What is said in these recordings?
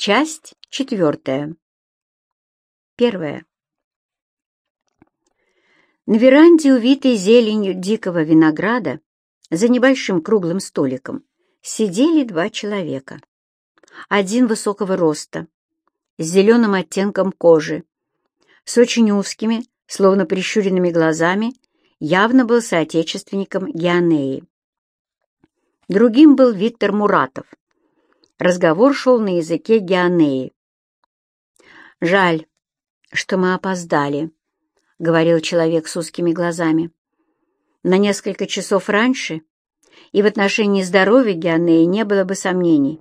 Часть четвертая. Первая. На веранде, увитой зеленью дикого винограда, за небольшим круглым столиком, сидели два человека. Один высокого роста, с зеленым оттенком кожи, с очень узкими, словно прищуренными глазами, явно был соотечественником Геонеи. Другим был Виктор Муратов. Разговор шел на языке Геонеи. «Жаль, что мы опоздали», — говорил человек с узкими глазами. «На несколько часов раньше, и в отношении здоровья Геонеи не было бы сомнений.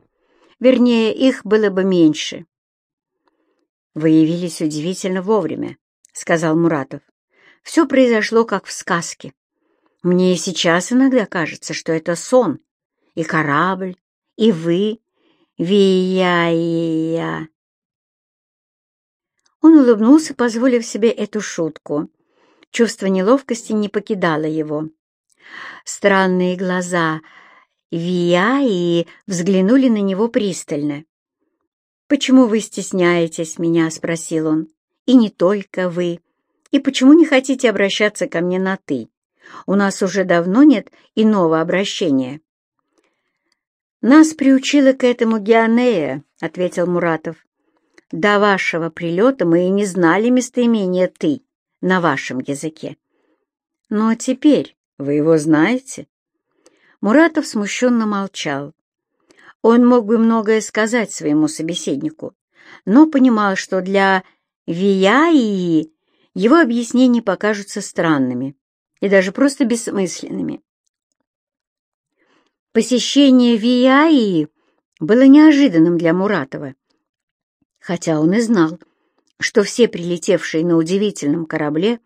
Вернее, их было бы меньше». «Вы явились удивительно вовремя», — сказал Муратов. «Все произошло, как в сказке. Мне и сейчас иногда кажется, что это сон. И корабль, и вы, Вия-я. Он улыбнулся, позволив себе эту шутку. Чувство неловкости не покидало его. Странные глаза Вияи взглянули на него пристально. «Почему вы стесняетесь меня?» — спросил он. «И не только вы. И почему не хотите обращаться ко мне на «ты»? У нас уже давно нет иного обращения». «Нас приучила к этому Геонея», — ответил Муратов. До вашего прилета мы и не знали местоимения «ты» на вашем языке. Но теперь вы его знаете. Муратов смущенно молчал. Он мог бы многое сказать своему собеседнику, но понимал, что для Вияи его объяснения покажутся странными и даже просто бессмысленными. Посещение Вияи было неожиданным для Муратова хотя он и знал, что все прилетевшие на удивительном корабле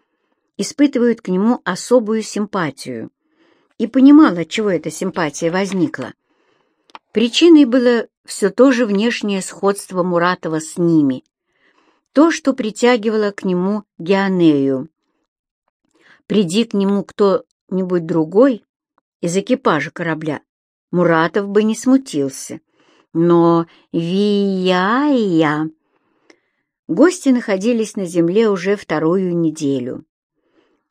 испытывают к нему особую симпатию, и понимал, от чего эта симпатия возникла. Причиной было все то же внешнее сходство Муратова с ними, то, что притягивало к нему Геонею. Приди к нему кто-нибудь другой из экипажа корабля, Муратов бы не смутился, но Вияя... Гости находились на земле уже вторую неделю.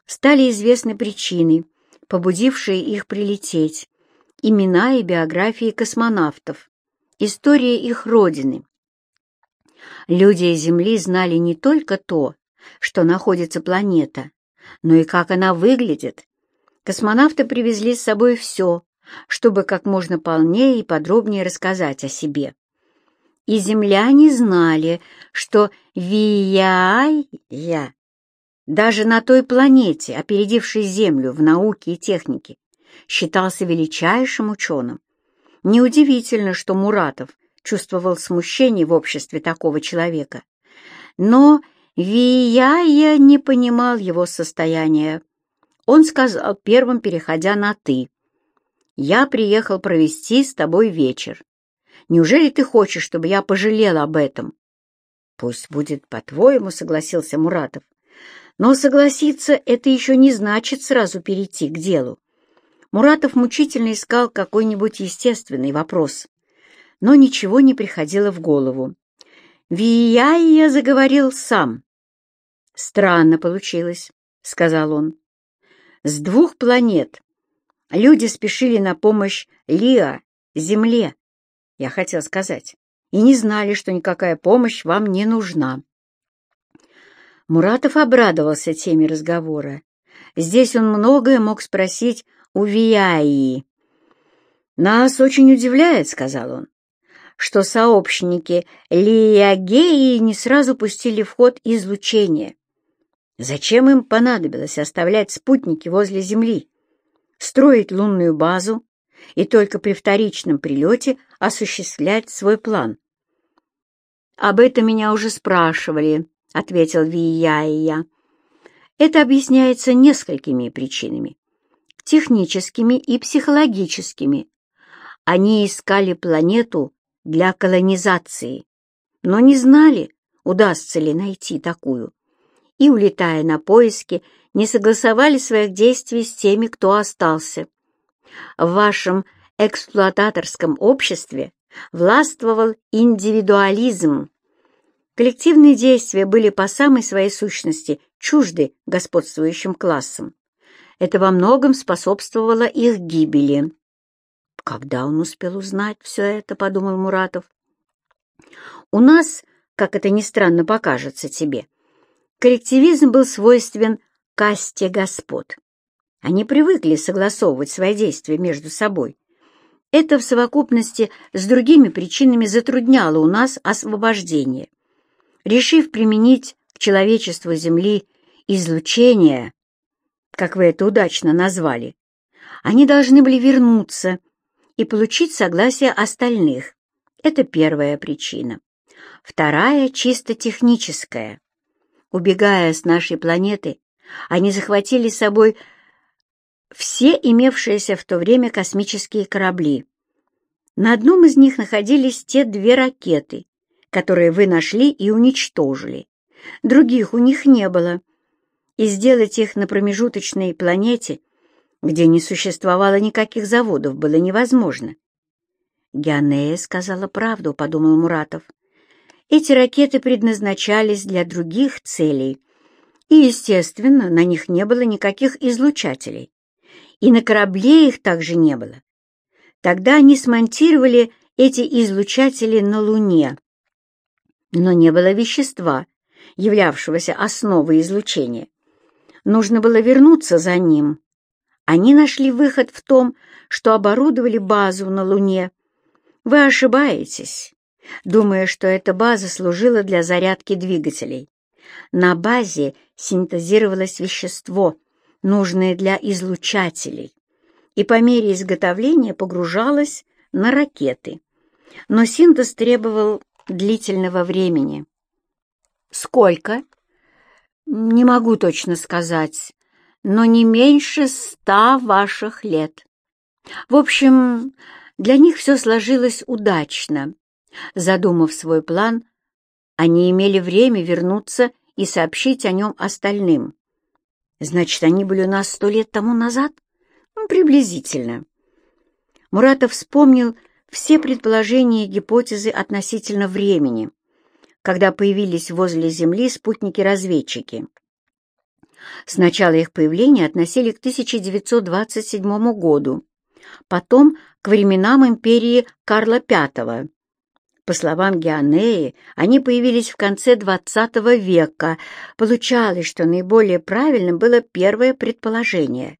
Стали известны причины, побудившие их прилететь, имена и биографии космонавтов, история их родины. Люди Земли знали не только то, что находится планета, но и как она выглядит. Космонавты привезли с собой все, чтобы как можно полнее и подробнее рассказать о себе. И земляне знали, что Вияя, даже на той планете, опередившей Землю в науке и технике, считался величайшим ученым. Неудивительно, что Муратов чувствовал смущение в обществе такого человека. Но Вияя не понимал его состояния. Он сказал, первым переходя на «ты». Я приехал провести с тобой вечер. Неужели ты хочешь, чтобы я пожалел об этом?» «Пусть будет по-твоему», — согласился Муратов. «Но согласиться — это еще не значит сразу перейти к делу». Муратов мучительно искал какой-нибудь естественный вопрос, но ничего не приходило в голову. Вияя заговорил сам. «Странно получилось», — сказал он. «С двух планет Люди спешили на помощь Лиа, Земле, я хотел сказать, и не знали, что никакая помощь вам не нужна. Муратов обрадовался теме разговора. Здесь он многое мог спросить у Вияи. «Нас очень удивляет», — сказал он, что сообщники Лиагеи не сразу пустили в ход излучение. Зачем им понадобилось оставлять спутники возле Земли? Строить лунную базу и только при вторичном прилете осуществлять свой план. «Об этом меня уже спрашивали», — ответил Вияия. «Это объясняется несколькими причинами, техническими и психологическими. Они искали планету для колонизации, но не знали, удастся ли найти такую, и, улетая на поиски, не согласовали своих действий с теми, кто остался. В вашем эксплуататорском обществе властвовал индивидуализм. Коллективные действия были по самой своей сущности чужды господствующим классам. Это во многом способствовало их гибели. «Когда он успел узнать все это?» — подумал Муратов. «У нас, как это ни странно покажется тебе, коллективизм был свойствен касте господ. Они привыкли согласовывать свои действия между собой. Это в совокупности с другими причинами затрудняло у нас освобождение. Решив применить к человечеству Земли излучение, как вы это удачно назвали, они должны были вернуться и получить согласие остальных. Это первая причина. Вторая чисто техническая. Убегая с нашей планеты, они захватили с собой все имевшиеся в то время космические корабли. На одном из них находились те две ракеты, которые вы нашли и уничтожили. Других у них не было. И сделать их на промежуточной планете, где не существовало никаких заводов, было невозможно. «Геонея сказала правду», — подумал Муратов. «Эти ракеты предназначались для других целей, и, естественно, на них не было никаких излучателей и на корабле их также не было. Тогда они смонтировали эти излучатели на Луне. Но не было вещества, являвшегося основой излучения. Нужно было вернуться за ним. Они нашли выход в том, что оборудовали базу на Луне. Вы ошибаетесь, думая, что эта база служила для зарядки двигателей. На базе синтезировалось вещество — нужное для излучателей, и по мере изготовления погружалась на ракеты. Но синтез требовал длительного времени. Сколько? Не могу точно сказать, но не меньше ста ваших лет. В общем, для них все сложилось удачно. Задумав свой план, они имели время вернуться и сообщить о нем остальным. Значит, они были у нас сто лет тому назад? Ну, приблизительно. Муратов вспомнил все предположения и гипотезы относительно времени, когда появились возле Земли спутники-разведчики. Сначала их появление относили к 1927 году, потом к временам империи Карла V, по словам Геонеи, они появились в конце XX века. Получалось, что наиболее правильным было первое предположение.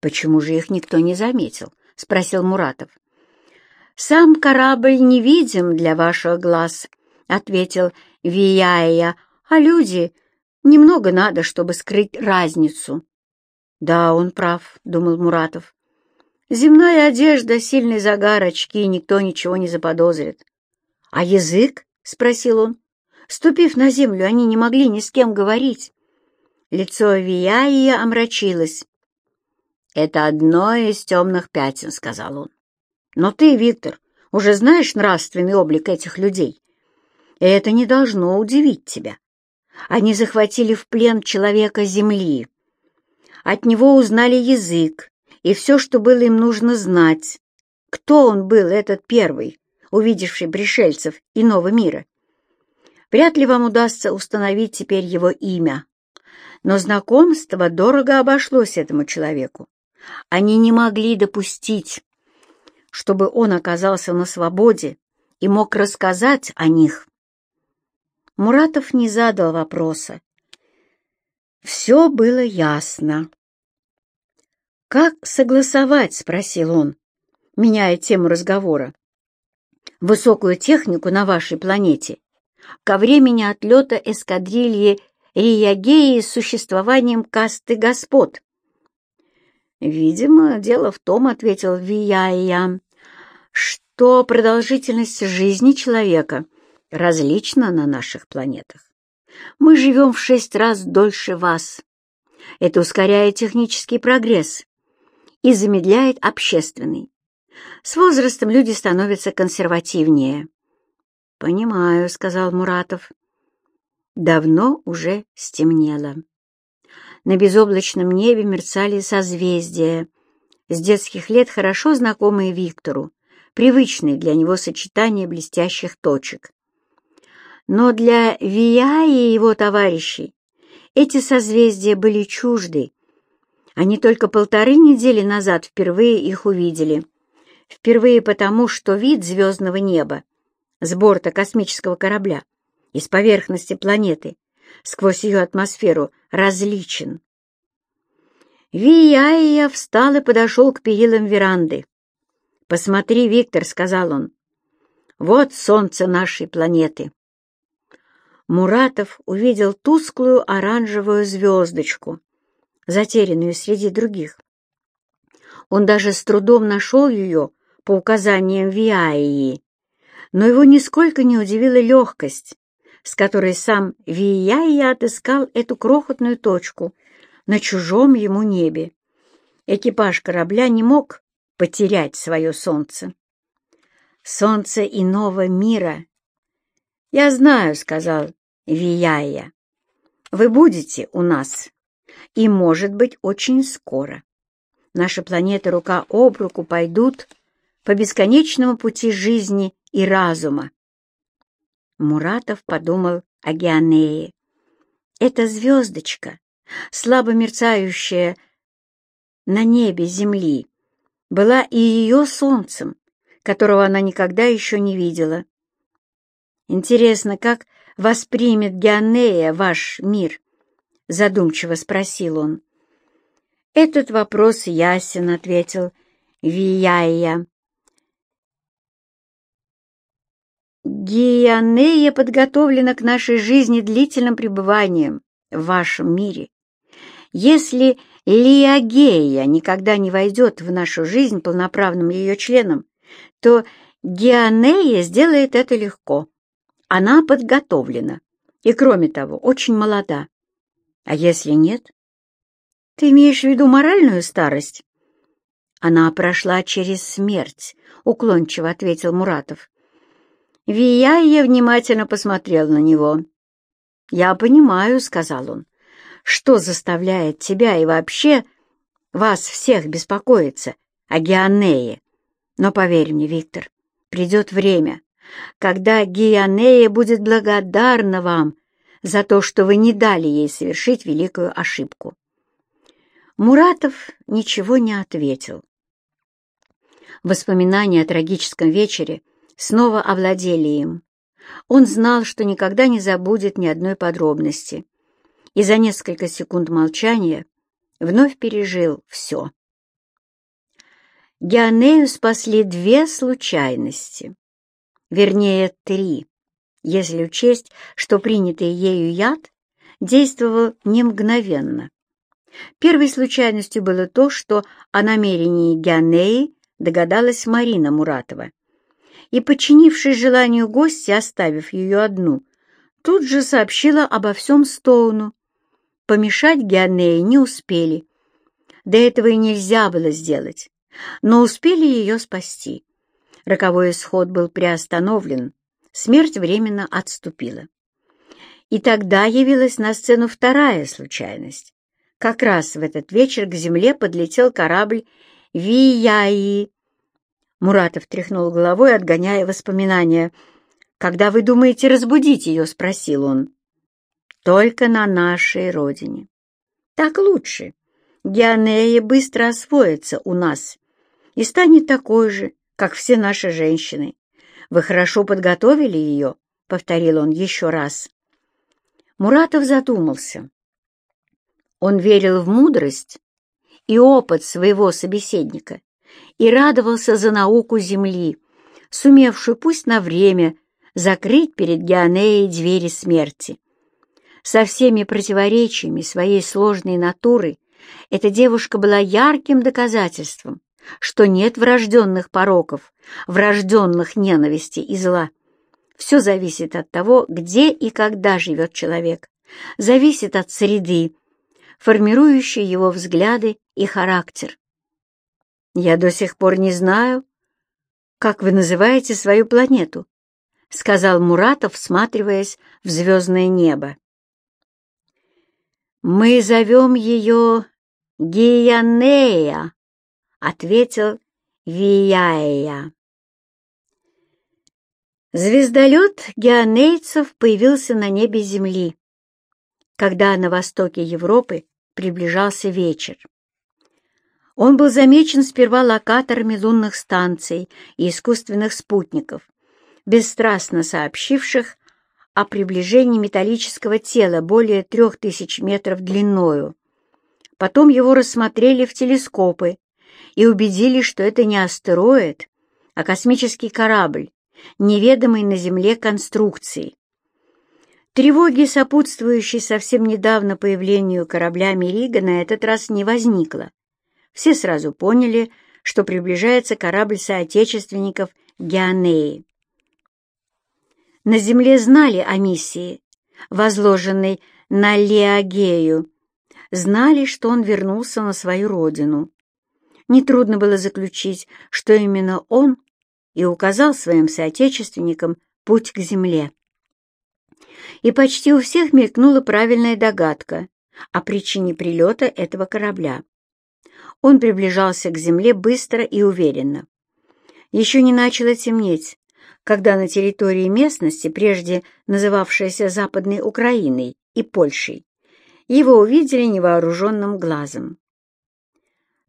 «Почему же их никто не заметил?» — спросил Муратов. «Сам корабль невидим для ваших глаз», — ответил Вияя, «а люди немного надо, чтобы скрыть разницу». «Да, он прав», — думал Муратов. «Земная одежда, сильный загар, очки, никто ничего не заподозрит. «А язык?» — спросил он. Ступив на землю, они не могли ни с кем говорить. Лицо Вияия омрачилось. «Это одно из темных пятен», — сказал он. «Но ты, Виктор, уже знаешь нравственный облик этих людей. И это не должно удивить тебя. Они захватили в плен человека Земли. От него узнали язык и все, что было им нужно знать. Кто он был, этот первый, увидевший пришельцев иного мира. Вряд ли вам удастся установить теперь его имя, но знакомство дорого обошлось этому человеку. Они не могли допустить, чтобы он оказался на свободе и мог рассказать о них. Муратов не задал вопроса. Все было ясно. «Как согласовать?» — спросил он, меняя тему разговора высокую технику на вашей планете ко времени отлета эскадрильи Риягеи с существованием касты господ. «Видимо, дело в том, — ответил Вияя, — что продолжительность жизни человека различна на наших планетах. Мы живем в шесть раз дольше вас. Это ускоряет технический прогресс и замедляет общественный. С возрастом люди становятся консервативнее. «Понимаю», — сказал Муратов. Давно уже стемнело. На безоблачном небе мерцали созвездия, с детских лет хорошо знакомые Виктору, привычные для него сочетания блестящих точек. Но для Вия и его товарищей эти созвездия были чужды. Они только полторы недели назад впервые их увидели. Впервые потому, что вид звездного неба с борта космического корабля из поверхности планеты сквозь ее атмосферу различен. Вияя встал и подошел к перилам веранды. «Посмотри, Виктор», — сказал он, — «вот солнце нашей планеты». Муратов увидел тусклую оранжевую звездочку, затерянную среди других. Он даже с трудом нашел ее по указаниям Виаи, но его нисколько не удивила легкость, с которой сам Вияя отыскал эту крохотную точку на чужом ему небе. Экипаж корабля не мог потерять свое солнце. Солнце иного мира. «Я знаю», — сказал Вияя, — «вы будете у нас, и, может быть, очень скоро. Наши планеты рука об руку пойдут по бесконечному пути жизни и разума. Муратов подумал о Геонее. Эта звездочка, слабо мерцающая на небе Земли, была и ее солнцем, которого она никогда еще не видела. «Интересно, как воспримет Геонея ваш мир?» — задумчиво спросил он. «Этот вопрос ясен», — ответил Вияя. Гианея подготовлена к нашей жизни длительным пребыванием в вашем мире. Если Лиагея никогда не войдет в нашу жизнь полноправным ее членом, то Гианея сделает это легко. Она подготовлена и, кроме того, очень молода. А если нет? Ты имеешь в виду моральную старость? Она прошла через смерть, уклончиво ответил Муратов. Вияя внимательно посмотрел на него. «Я понимаю», — сказал он, — «что заставляет тебя и вообще вас всех беспокоиться о Геонее. Но поверь мне, Виктор, придет время, когда Геонея будет благодарна вам за то, что вы не дали ей совершить великую ошибку». Муратов ничего не ответил. Воспоминания о трагическом вечере — снова овладели им. Он знал, что никогда не забудет ни одной подробности, и за несколько секунд молчания вновь пережил все. Геонею спасли две случайности, вернее, три, если учесть, что принятый ею яд действовал не мгновенно. Первой случайностью было то, что о намерении Геонеи догадалась Марина Муратова и, подчинившись желанию гостя, оставив ее одну, тут же сообщила обо всем Стоуну. Помешать Геонее не успели. До этого и нельзя было сделать, но успели ее спасти. Роковой исход был приостановлен, смерть временно отступила. И тогда явилась на сцену вторая случайность. Как раз в этот вечер к земле подлетел корабль Вияи, Муратов тряхнул головой, отгоняя воспоминания. «Когда вы думаете разбудить ее?» — спросил он. «Только на нашей родине. Так лучше. Геонея быстро освоится у нас и станет такой же, как все наши женщины. Вы хорошо подготовили ее?» — повторил он еще раз. Муратов задумался. Он верил в мудрость и опыт своего собеседника и радовался за науку Земли, сумевшую пусть на время закрыть перед Геонеей двери смерти. Со всеми противоречиями своей сложной натуры эта девушка была ярким доказательством, что нет врожденных пороков, врожденных ненависти и зла. Все зависит от того, где и когда живет человек, зависит от среды, формирующей его взгляды и характер. «Я до сих пор не знаю, как вы называете свою планету», — сказал Муратов, всматриваясь в звездное небо. «Мы зовем ее Гиянея», — ответил Вияя. Звездолет геонейцев появился на небе Земли, когда на востоке Европы приближался вечер. Он был замечен сперва локаторами лунных станций и искусственных спутников, бесстрастно сообщивших о приближении металлического тела более трех тысяч метров длиною. Потом его рассмотрели в телескопы и убедились, что это не астероид, а космический корабль, неведомой на Земле конструкции. Тревоги, сопутствующей совсем недавно появлению корабля «Мерига», на этот раз не возникло. Все сразу поняли, что приближается корабль соотечественников Геонеи. На Земле знали о миссии, возложенной на Леогею, знали, что он вернулся на свою родину. Нетрудно было заключить, что именно он и указал своим соотечественникам путь к земле. И почти у всех мелькнула правильная догадка о причине прилета этого корабля. Он приближался к земле быстро и уверенно. Еще не начало темнеть, когда на территории местности, прежде называвшейся Западной Украиной и Польшей, его увидели невооруженным глазом.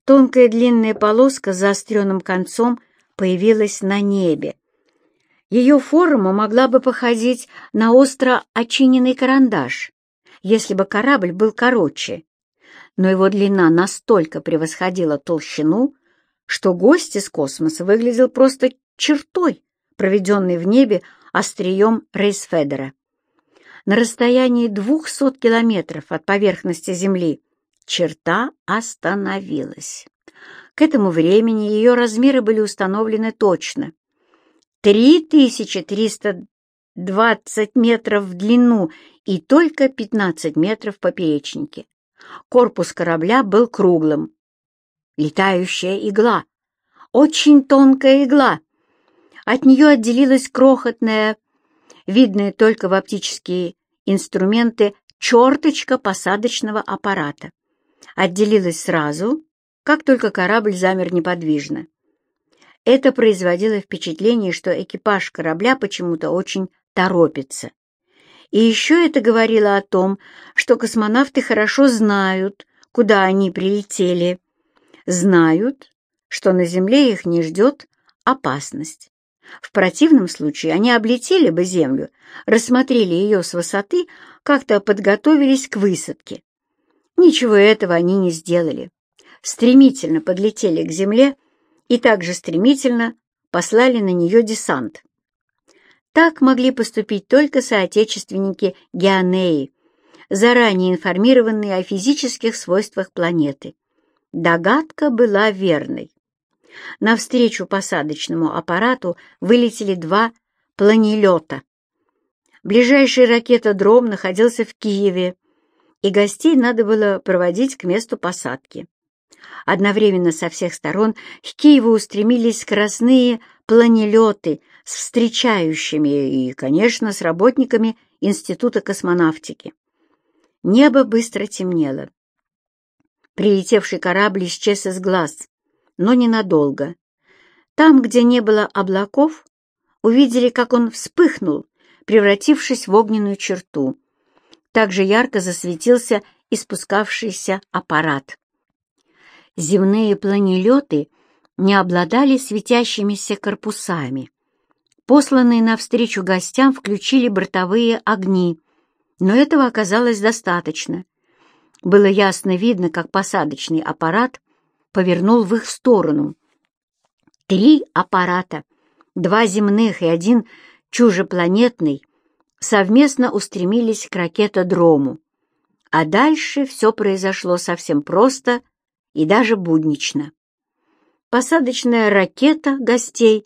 Тонкая длинная полоска с заостренным концом появилась на небе. Ее форма могла бы походить на остро очиненный карандаш, если бы корабль был короче, но его длина настолько превосходила толщину, что гость из космоса выглядел просто чертой, проведенной в небе острием Рейсфедера. На расстоянии двухсот километров от поверхности Земли черта остановилась. К этому времени ее размеры были установлены точно. 3320 метров в длину и только 15 метров в поперечнике. Корпус корабля был круглым. Летающая игла. Очень тонкая игла. От нее отделилась крохотная, видная только в оптические инструменты, черточка посадочного аппарата. Отделилась сразу как только корабль замер неподвижно. Это производило впечатление, что экипаж корабля почему-то очень торопится. И еще это говорило о том, что космонавты хорошо знают, куда они прилетели, знают, что на Земле их не ждет опасность. В противном случае они облетели бы Землю, рассмотрели ее с высоты, как-то подготовились к высадке. Ничего этого они не сделали стремительно подлетели к земле и также стремительно послали на нее десант. Так могли поступить только соотечественники Геонеи, заранее информированные о физических свойствах планеты. Догадка была верной. Навстречу посадочному аппарату вылетели два планелета. Ближайший ракетодром находился в Киеве, и гостей надо было проводить к месту посадки. Одновременно со всех сторон к Киеву устремились скоростные планелеты с встречающими и, конечно, с работниками Института космонавтики. Небо быстро темнело. Прилетевший корабль исчез из глаз, но ненадолго. Там, где не было облаков, увидели, как он вспыхнул, превратившись в огненную черту. Также ярко засветился испускавшийся аппарат земные планелеты не обладали светящимися корпусами. Посланные навстречу гостям включили бортовые огни, но этого оказалось достаточно. Было ясно видно, как посадочный аппарат повернул в их сторону. Три аппарата, два земных и один чужепланетный, совместно устремились к ракетодрому. А дальше все произошло совсем просто и даже буднично. Посадочная ракета гостей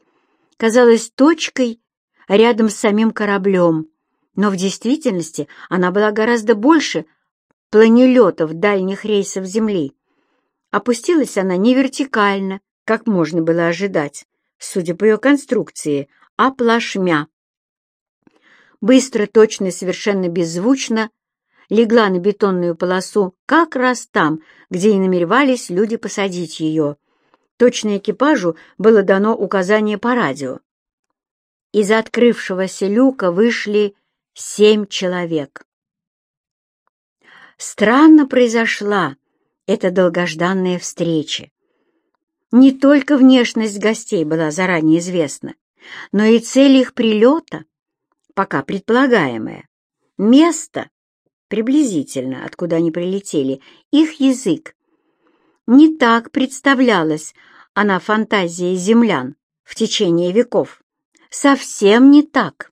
казалась точкой рядом с самим кораблем, но в действительности она была гораздо больше планелетов дальних рейсов Земли. Опустилась она не вертикально, как можно было ожидать, судя по ее конструкции, а плашмя. Быстро, точно и совершенно беззвучно легла на бетонную полосу как раз там, где и намеревались люди посадить ее. Точно экипажу было дано указание по радио. из открывшегося люка вышли семь человек. Странно произошла эта долгожданная встреча. Не только внешность гостей была заранее известна, но и цель их прилета, пока предполагаемая, место, приблизительно, откуда они прилетели, их язык. Не так представлялась она фантазии землян в течение веков. Совсем не так.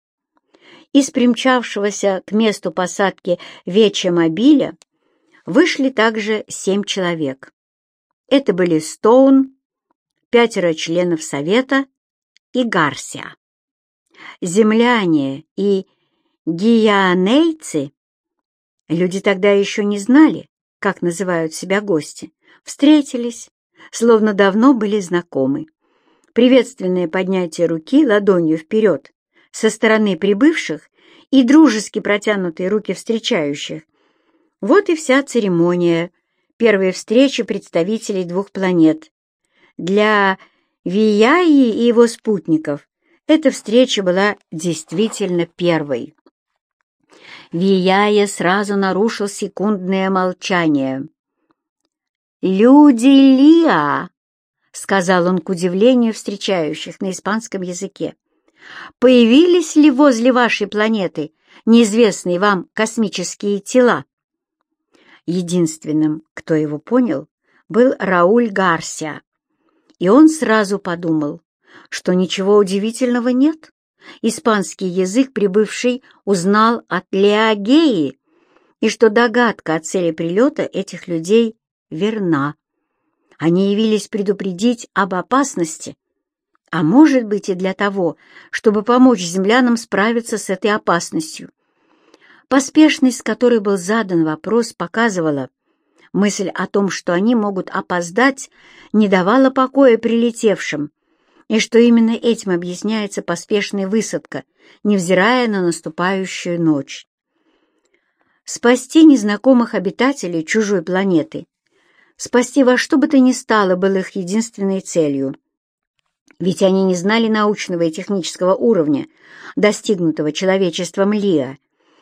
Из примчавшегося к месту посадки веча-мобиля вышли также семь человек. Это были Стоун, пятеро членов Совета и Гарсия. Земляне и гианейцы, люди тогда еще не знали, как называют себя гости, встретились, словно давно были знакомы. Приветственное поднятие руки ладонью вперед со стороны прибывших и дружески протянутые руки встречающих. Вот и вся церемония первой встречи представителей двух планет. Для Вияи и его спутников эта встреча была действительно первой. Вияя сразу нарушил секундное молчание. «Люди Лиа!» — сказал он к удивлению встречающих на испанском языке. «Появились ли возле вашей планеты неизвестные вам космические тела?» Единственным, кто его понял, был Рауль Гарсия, и он сразу подумал, что ничего удивительного нет. Испанский язык прибывший узнал от Леогеи, и что догадка о цели прилета этих людей верна. Они явились предупредить об опасности, а может быть и для того, чтобы помочь землянам справиться с этой опасностью. Поспешность, с которой был задан вопрос, показывала, мысль о том, что они могут опоздать, не давала покоя прилетевшим, и что именно этим объясняется поспешная высадка, невзирая на наступающую ночь. Спасти незнакомых обитателей чужой планеты Спасти во что бы то ни стало было их единственной целью. Ведь они не знали научного и технического уровня, достигнутого человечеством Лиа,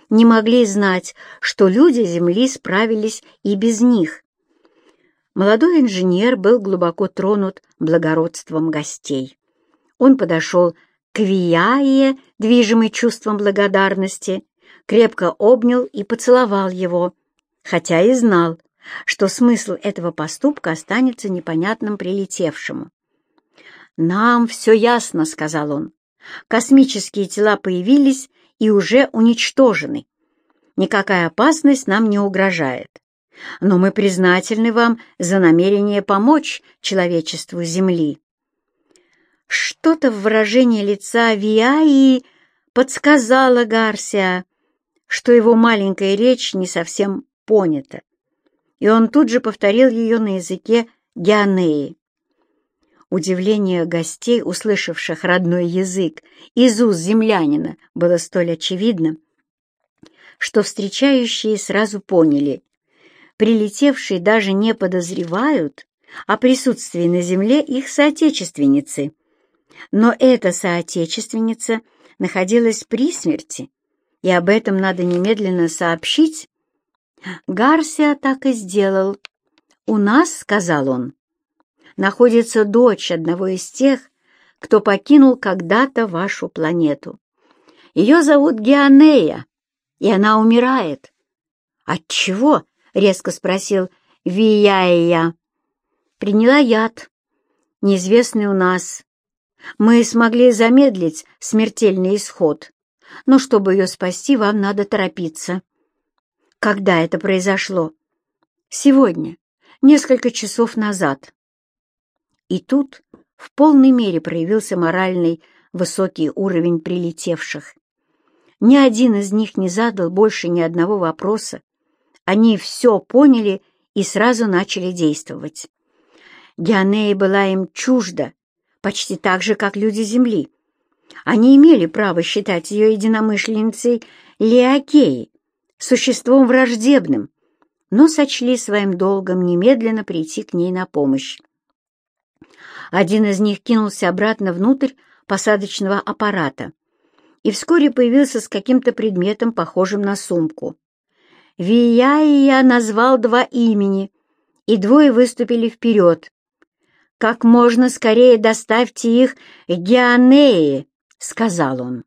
не могли знать, что люди Земли справились и без них. Молодой инженер был глубоко тронут благородством гостей. Он подошел к Вияе, движимый чувством благодарности, крепко обнял и поцеловал его, хотя и знал, что смысл этого поступка останется непонятным прилетевшему. «Нам все ясно», — сказал он. «Космические тела появились и уже уничтожены. Никакая опасность нам не угрожает. Но мы признательны вам за намерение помочь человечеству Земли». Что-то в выражении лица Виаи подсказало Гарсия, что его маленькая речь не совсем понята и он тут же повторил ее на языке Геонеи. Удивление гостей, услышавших родной язык из уст землянина, было столь очевидным, что встречающие сразу поняли. Прилетевшие даже не подозревают о присутствии на земле их соотечественницы. Но эта соотечественница находилась при смерти, и об этом надо немедленно сообщить Гарсия так и сделал. «У нас, — сказал он, — находится дочь одного из тех, кто покинул когда-то вашу планету. Ее зовут Геонея, и она умирает». «От чего?» — резко спросил Вияя. «Приняла яд, неизвестный у нас. Мы смогли замедлить смертельный исход, но чтобы ее спасти, вам надо торопиться». Когда это произошло? Сегодня, несколько часов назад. И тут в полной мере проявился моральный высокий уровень прилетевших. Ни один из них не задал больше ни одного вопроса. Они все поняли и сразу начали действовать. Дианея была им чужда, почти так же, как люди Земли. Они имели право считать ее единомышленницей Леокеей, существом враждебным, но сочли своим долгом немедленно прийти к ней на помощь. Один из них кинулся обратно внутрь посадочного аппарата, и вскоре появился с каким-то предметом, похожим на сумку. Вияия назвал два имени, и двое выступили вперед. «Как можно скорее доставьте их к Геонее», — сказал он.